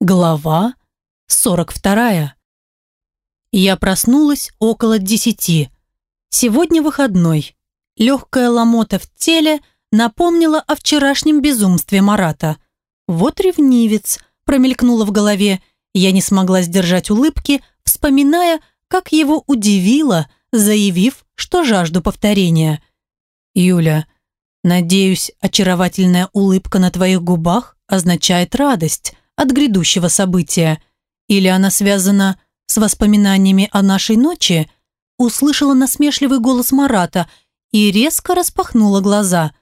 Глава 42. Я проснулась около десяти. Сегодня выходной. Легкая ломота в теле напомнила о вчерашнем безумстве Марата. Вот ревнивец, промелькнуло в голове. Я не смогла сдержать улыбки, вспоминая, как его удивило, заявив, что жажду повторения. «Юля, надеюсь, очаровательная улыбка на твоих губах означает радость», от грядущего события? Или она связана с воспоминаниями о нашей ночи? Услышала насмешливый голос Марата и резко распахнула глаза.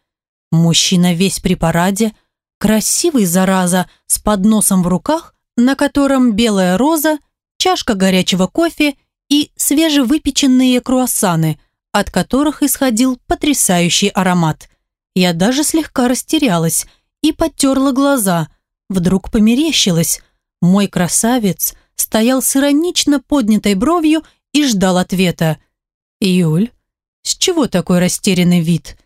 Мужчина весь при параде, красивый, зараза, с подносом в руках, на котором белая роза, чашка горячего кофе и свежевыпеченные круассаны, от которых исходил потрясающий аромат. Я даже слегка растерялась и потерла глаза – Вдруг померещилось. Мой красавец стоял с иронично поднятой бровью и ждал ответа. «Юль, с чего такой растерянный вид?»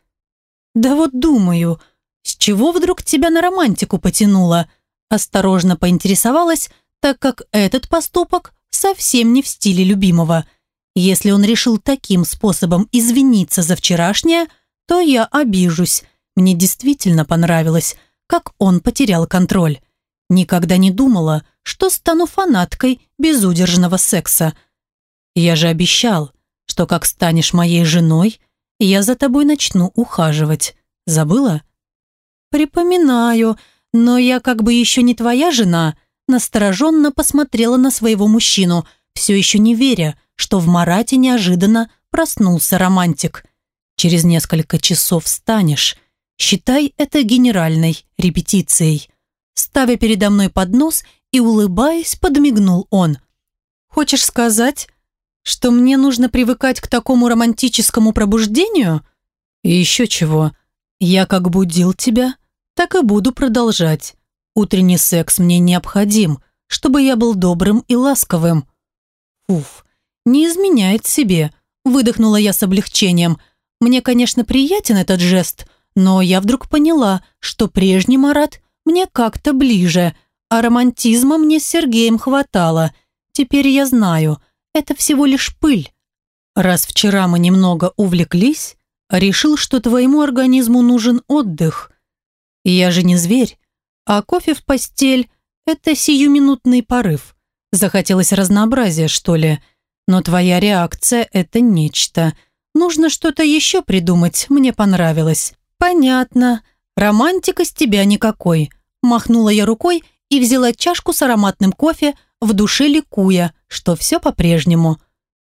«Да вот думаю, с чего вдруг тебя на романтику потянуло?» Осторожно поинтересовалась, так как этот поступок совсем не в стиле любимого. Если он решил таким способом извиниться за вчерашнее, то я обижусь. Мне действительно понравилось, как он потерял контроль. Никогда не думала, что стану фанаткой безудержного секса. Я же обещал, что как станешь моей женой, я за тобой начну ухаживать. Забыла? Припоминаю, но я как бы еще не твоя жена. Настороженно посмотрела на своего мужчину, все еще не веря, что в Марате неожиданно проснулся романтик. Через несколько часов встанешь. Считай это генеральной репетицией. Ставя передо мной поднос и улыбаясь, подмигнул он. «Хочешь сказать, что мне нужно привыкать к такому романтическому пробуждению?» «И еще чего. Я как будил тебя, так и буду продолжать. Утренний секс мне необходим, чтобы я был добрым и ласковым». «Уф, не изменяет себе», – выдохнула я с облегчением. «Мне, конечно, приятен этот жест, но я вдруг поняла, что прежний Марат мне как-то ближе, а романтизма мне с Сергеем хватало. Теперь я знаю, это всего лишь пыль. Раз вчера мы немного увлеклись, решил, что твоему организму нужен отдых. Я же не зверь, а кофе в постель – это сиюминутный порыв. Захотелось разнообразия, что ли? Но твоя реакция – это нечто. Нужно что-то еще придумать, мне понравилось. Понятно. Романтика с тебя никакой. Махнула я рукой и взяла чашку с ароматным кофе, в душе ликуя, что все по-прежнему.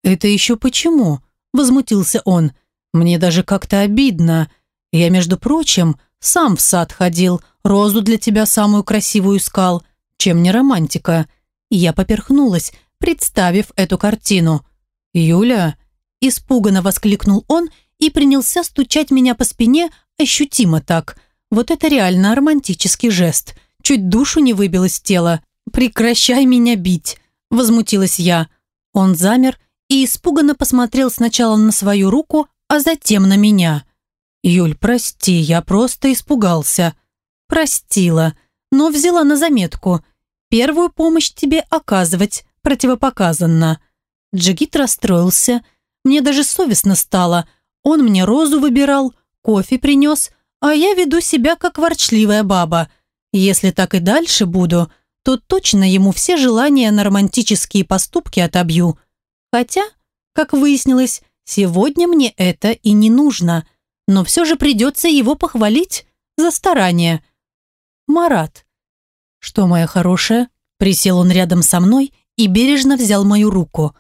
«Это еще почему?» – возмутился он. «Мне даже как-то обидно. Я, между прочим, сам в сад ходил, розу для тебя самую красивую искал. Чем не романтика?» Я поперхнулась, представив эту картину. «Юля?» – испуганно воскликнул он и принялся стучать меня по спине ощутимо так – вот это реально романтический жест. Чуть душу не выбил из тела. «Прекращай меня бить!» – возмутилась я. Он замер и испуганно посмотрел сначала на свою руку, а затем на меня. «Юль, прости, я просто испугался». «Простила, но взяла на заметку. Первую помощь тебе оказывать противопоказанно». Джигит расстроился. Мне даже совестно стало. Он мне розу выбирал, кофе принес – а я веду себя как ворчливая баба. Если так и дальше буду, то точно ему все желания на романтические поступки отобью. Хотя, как выяснилось, сегодня мне это и не нужно, но все же придется его похвалить за старание. Марат. Что, моя хорошая? Присел он рядом со мной и бережно взял мою руку.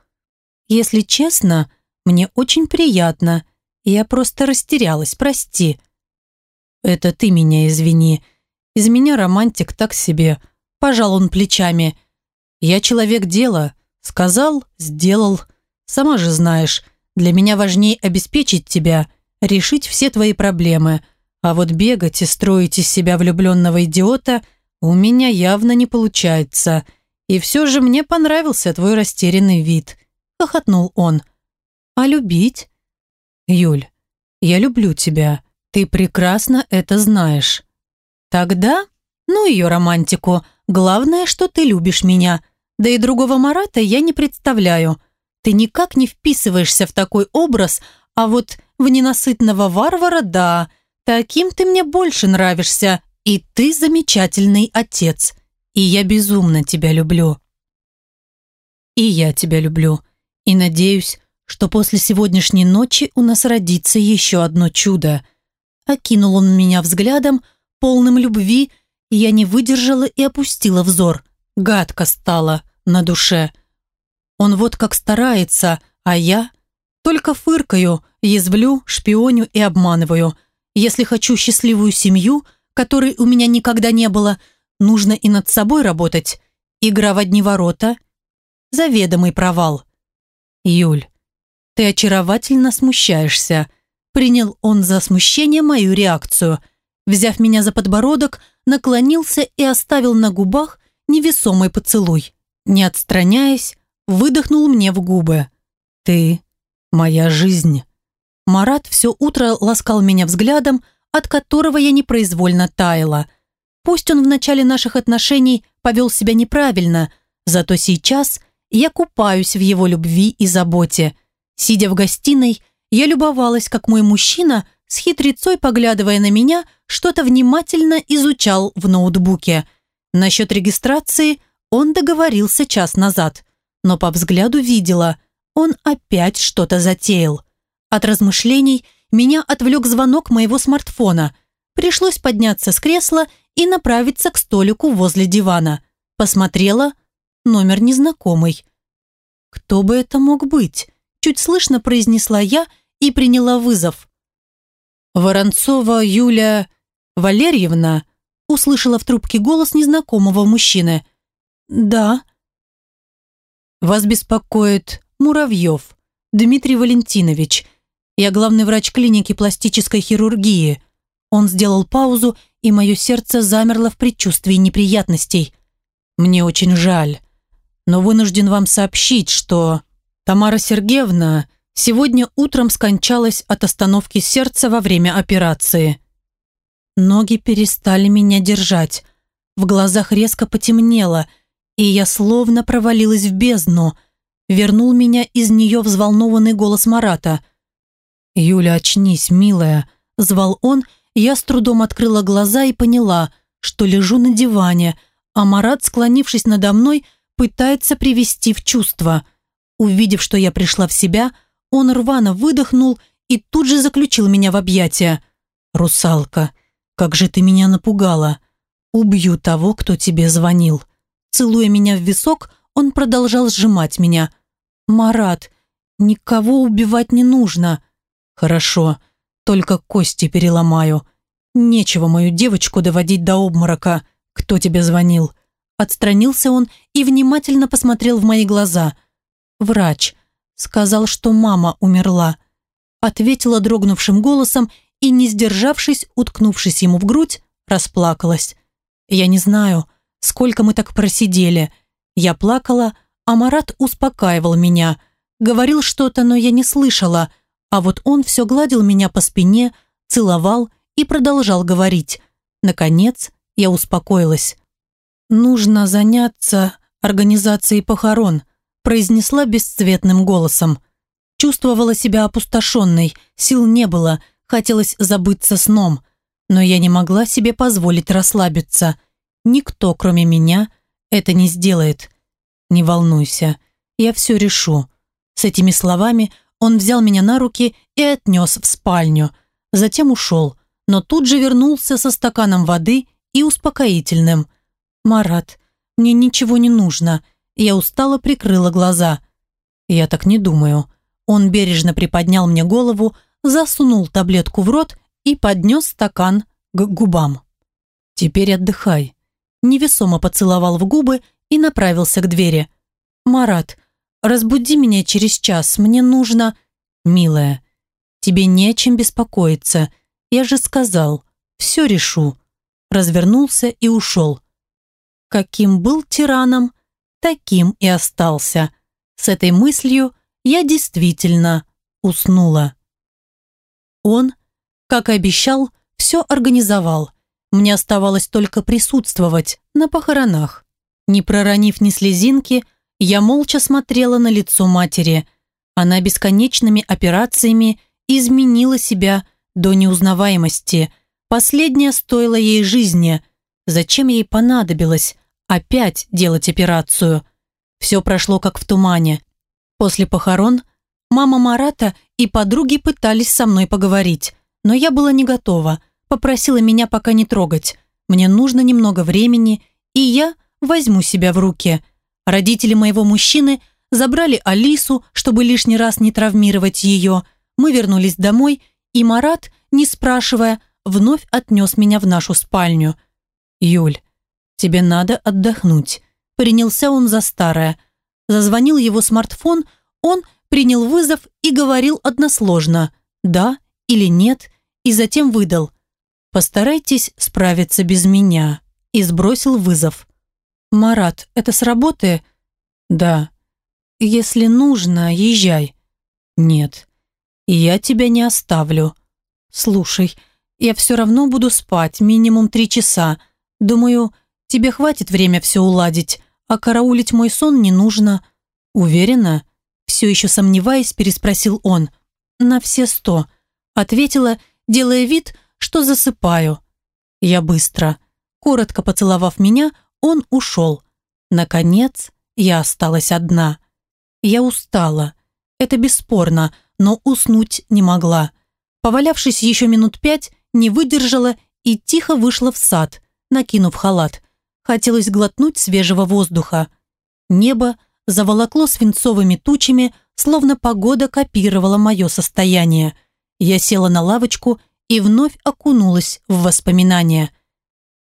Если честно, мне очень приятно. Я просто растерялась, прости. «Это ты меня извини. Из меня романтик так себе». Пожал он плечами. «Я человек дела. Сказал, сделал. Сама же знаешь, для меня важнее обеспечить тебя, решить все твои проблемы. А вот бегать и строить из себя влюбленного идиота у меня явно не получается. И все же мне понравился твой растерянный вид», — хохотнул он. «А любить?» «Юль, я люблю тебя», ты прекрасно это знаешь. Тогда, ну ее романтику, Главное, что ты любишь меня. Да и другого Марата я не представляю. Ты никак не вписываешься в такой образ, а вот в ненасытного варвара – да. Таким ты мне больше нравишься, и ты замечательный отец. И я безумно тебя люблю. И я тебя люблю. И надеюсь, что после сегодняшней ночи у нас родится еще одно чудо. Окинул он меня взглядом, полным любви, и я не выдержала и опустила взор. Гадко стало на душе. Он вот как старается, а я только фыркаю, язвлю, шпионю и обманываю. Если хочу счастливую семью, которой у меня никогда не было, нужно и над собой работать. Игра в одни ворота – заведомый провал. Юль, ты очаровательно смущаешься. Принял он за смущение мою реакцию. Взяв меня за подбородок, наклонился и оставил на губах невесомый поцелуй. Не отстраняясь, выдохнул мне в губы. «Ты моя жизнь». Марат все утро ласкал меня взглядом, от которого я непроизвольно таяла. Пусть он в начале наших отношений повел себя неправильно, зато сейчас я купаюсь в его любви и заботе. Сидя в гостиной, я любовалась, как мой мужчина, с хитрецой поглядывая на меня, что-то внимательно изучал в ноутбуке. Насчет регистрации он договорился час назад, но по взгляду видела, он опять что-то затеял. От размышлений меня отвлек звонок моего смартфона. Пришлось подняться с кресла и направиться к столику возле дивана. Посмотрела, номер незнакомый. Кто бы это мог быть? Чуть слышно произнесла я и приняла вызов. «Воронцова Юля Валерьевна?» услышала в трубке голос незнакомого мужчины. «Да». «Вас беспокоит Муравьев Дмитрий Валентинович. Я главный врач клиники пластической хирургии». Он сделал паузу, и мое сердце замерло в предчувствии неприятностей. «Мне очень жаль, но вынужден вам сообщить, что...» Тамара Сергеевна сегодня утром скончалась от остановки сердца во время операции. Ноги перестали меня держать. В глазах резко потемнело, и я словно провалилась в бездну. Вернул меня из нее взволнованный голос Марата. «Юля, очнись, милая», – звал он, я с трудом открыла глаза и поняла, что лежу на диване, а Марат, склонившись надо мной, пытается привести в чувство – Увидев, что я пришла в себя, он рвано выдохнул и тут же заключил меня в объятия. «Русалка, как же ты меня напугала! Убью того, кто тебе звонил!» Целуя меня в висок, он продолжал сжимать меня. «Марат, никого убивать не нужно!» «Хорошо, только кости переломаю. Нечего мою девочку доводить до обморока. Кто тебе звонил?» Отстранился он и внимательно посмотрел в мои глаза – Врач. Сказал, что мама умерла. Ответила дрогнувшим голосом и, не сдержавшись, уткнувшись ему в грудь, расплакалась. Я не знаю, сколько мы так просидели. Я плакала, а Марат успокаивал меня. Говорил что-то, но я не слышала. А вот он все гладил меня по спине, целовал и продолжал говорить. Наконец, я успокоилась. Нужно заняться организацией похорон произнесла бесцветным голосом. Чувствовала себя опустошенной, сил не было, хотелось забыться сном, но я не могла себе позволить расслабиться. Никто, кроме меня, это не сделает. Не волнуйся, я все решу. С этими словами он взял меня на руки и отнес в спальню. Затем ушел, но тут же вернулся со стаканом воды и успокоительным. «Марат, мне ничего не нужно. Я устало прикрыла глаза. Я так не думаю. Он бережно приподнял мне голову, засунул таблетку в рот и поднес стакан к губам. «Теперь отдыхай». Невесомо поцеловал в губы и направился к двери. «Марат, разбуди меня через час, мне нужно...» «Милая, тебе не о чем беспокоиться. Я же сказал, все решу». Развернулся и ушел. Каким был тираном, таким и остался. С этой мыслью я действительно уснула. Он, как и обещал, все организовал. Мне оставалось только присутствовать на похоронах. Не проронив ни слезинки, я молча смотрела на лицо матери. Она бесконечными операциями изменила себя до неузнаваемости. Последняя стоила ей жизни. Зачем ей понадобилось опять делать операцию? Все прошло как в тумане. После похорон мама Марата и подруги пытались со мной поговорить, но я была не готова. Попросила меня пока не трогать. Мне нужно немного времени, и я возьму себя в руки. Родители моего мужчины забрали Алису, чтобы лишний раз не травмировать ее. Мы вернулись домой, и Марат, не спрашивая, вновь отнес меня в нашу спальню. «Юль, тебе надо отдохнуть», – принялся он за старое – Зазвонил его смартфон, он принял вызов и говорил односложно «да» или «нет», и затем выдал «постарайтесь справиться без меня» и сбросил вызов. «Марат, это с работы?» «Да». «Если нужно, езжай». «Нет». «Я тебя не оставлю». «Слушай, я все равно буду спать минимум три часа. Думаю, тебе хватит время все уладить а караулить мой сон не нужно. Уверена? Все еще сомневаясь, переспросил он. На все сто. Ответила, делая вид, что засыпаю. Я быстро. Коротко поцеловав меня, он ушел. Наконец, я осталась одна. Я устала. Это бесспорно, но уснуть не могла. Повалявшись еще минут пять, не выдержала и тихо вышла в сад, накинув халат. Хотелось глотнуть свежего воздуха. Небо заволокло свинцовыми тучами, словно погода копировала мое состояние. Я села на лавочку и вновь окунулась в воспоминания.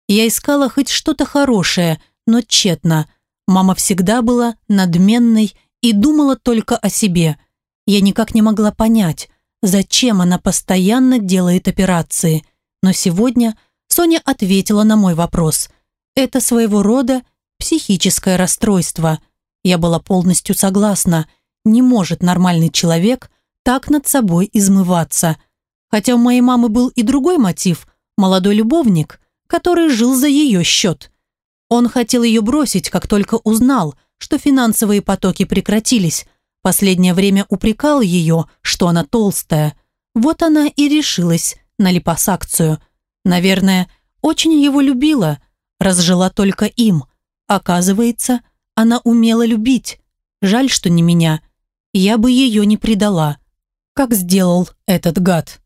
Я искала хоть что-то хорошее, но тщетно. Мама всегда была надменной и думала только о себе. Я никак не могла понять, зачем она постоянно делает операции. Но сегодня Соня ответила на мой вопрос. Это своего рода психическое расстройство. Я была полностью согласна. Не может нормальный человек так над собой измываться. Хотя у моей мамы был и другой мотив – молодой любовник, который жил за ее счет. Он хотел ее бросить, как только узнал, что финансовые потоки прекратились. Последнее время упрекал ее, что она толстая. Вот она и решилась на липосакцию. Наверное, очень его любила – разжила только им. Оказывается, она умела любить. Жаль, что не меня. Я бы ее не предала. Как сделал этот гад.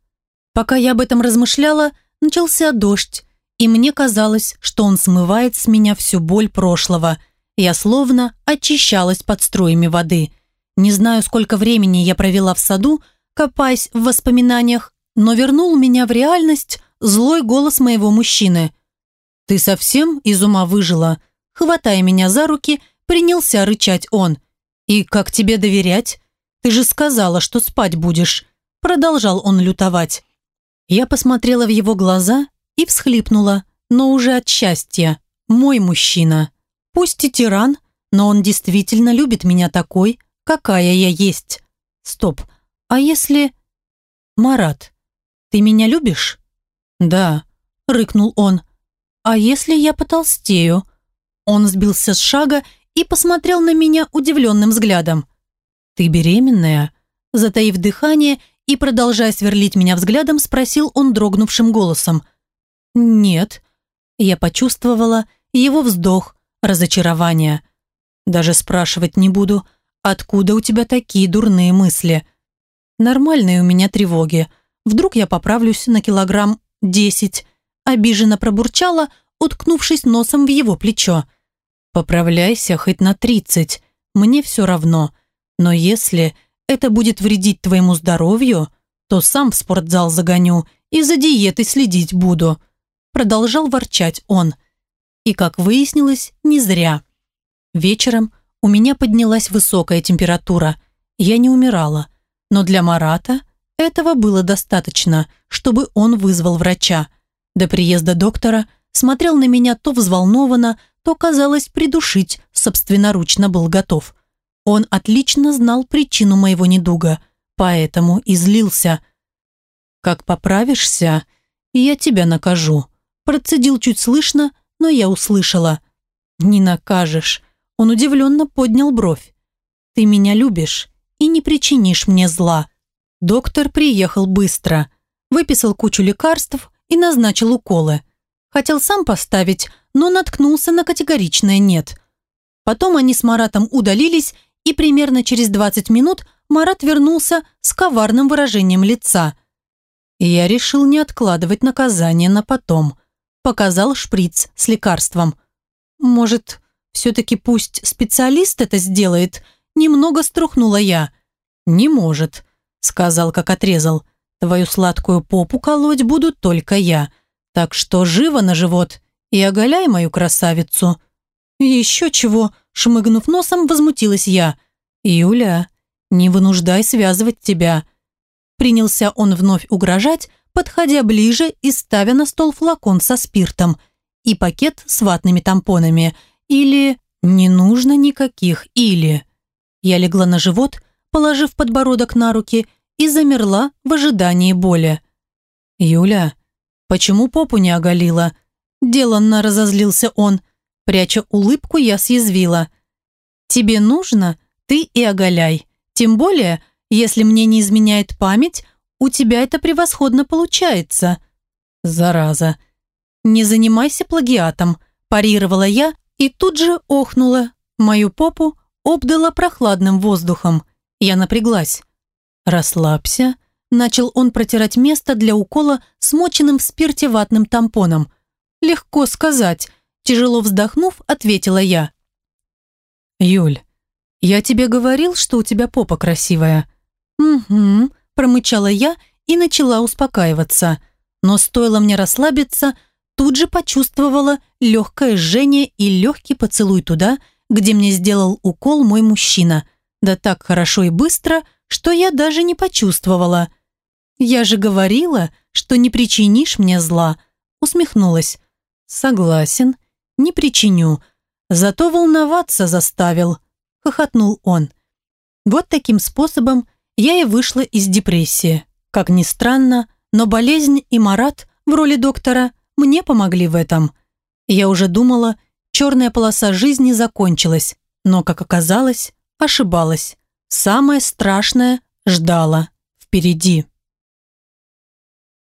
Пока я об этом размышляла, начался дождь, и мне казалось, что он смывает с меня всю боль прошлого. Я словно очищалась под струями воды. Не знаю, сколько времени я провела в саду, копаясь в воспоминаниях, но вернул меня в реальность злой голос моего мужчины – «Ты совсем из ума выжила?» Хватая меня за руки, принялся рычать он. «И как тебе доверять? Ты же сказала, что спать будешь!» Продолжал он лютовать. Я посмотрела в его глаза и всхлипнула, но уже от счастья. Мой мужчина. Пусть и тиран, но он действительно любит меня такой, какая я есть. Стоп, а если... Марат, ты меня любишь? Да, рыкнул он. «А если я потолстею?» Он сбился с шага и посмотрел на меня удивленным взглядом. «Ты беременная?» Затаив дыхание и продолжая сверлить меня взглядом, спросил он дрогнувшим голосом. «Нет». Я почувствовала его вздох, разочарование. «Даже спрашивать не буду, откуда у тебя такие дурные мысли?» «Нормальные у меня тревоги. Вдруг я поправлюсь на килограмм десять, Обиженно пробурчала, уткнувшись носом в его плечо. «Поправляйся хоть на тридцать, мне все равно. Но если это будет вредить твоему здоровью, то сам в спортзал загоню и за диетой следить буду», продолжал ворчать он. И, как выяснилось, не зря. Вечером у меня поднялась высокая температура. Я не умирала, но для Марата этого было достаточно, чтобы он вызвал врача. До приезда доктора смотрел на меня то взволнованно, то, казалось, придушить собственноручно был готов. Он отлично знал причину моего недуга, поэтому и злился. «Как поправишься, я тебя накажу», Процедил чуть слышно, но я услышала. «Не накажешь». Он удивленно поднял бровь. «Ты меня любишь и не причинишь мне зла». Доктор приехал быстро. Выписал кучу лекарств и назначил уколы. Хотел сам поставить, но наткнулся на категоричное «нет». Потом они с Маратом удалились, и примерно через 20 минут Марат вернулся с коварным выражением лица. Я решил не откладывать наказание на потом. Показал шприц с лекарством. Может, все-таки пусть специалист это сделает? Немного струхнула я. Не может, сказал, как отрезал. Твою сладкую попу колоть буду только я. Так что живо на живот и оголяй мою красавицу. Еще чего, шмыгнув носом, возмутилась я. Юля, не вынуждай связывать тебя. Принялся он вновь угрожать, подходя ближе и ставя на стол флакон со спиртом и пакет с ватными тампонами. Или не нужно никаких «или». Я легла на живот, положив подбородок на руки и замерла в ожидании боли. «Юля, почему попу не оголила?» Деланно разозлился он. Пряча улыбку, я съязвила. «Тебе нужно? Ты и оголяй. Тем более, если мне не изменяет память, у тебя это превосходно получается». «Зараза!» «Не занимайся плагиатом», парировала я и тут же охнула. Мою попу обдала прохладным воздухом. Я напряглась. «Расслабься», – начал он протирать место для укола смоченным в спирте ватным тампоном. «Легко сказать», – тяжело вздохнув, ответила я. «Юль, я тебе говорил, что у тебя попа красивая?» «Угу», – промычала я и начала успокаиваться. Но стоило мне расслабиться, тут же почувствовала легкое жжение и легкий поцелуй туда, где мне сделал укол мой мужчина. Да так хорошо и быстро, что я даже не почувствовала. «Я же говорила, что не причинишь мне зла», усмехнулась. «Согласен, не причиню, зато волноваться заставил», хохотнул он. Вот таким способом я и вышла из депрессии. Как ни странно, но болезнь и Марат в роли доктора мне помогли в этом. Я уже думала, черная полоса жизни закончилась, но, как оказалось, ошибалась. Самое страшное ждало впереди.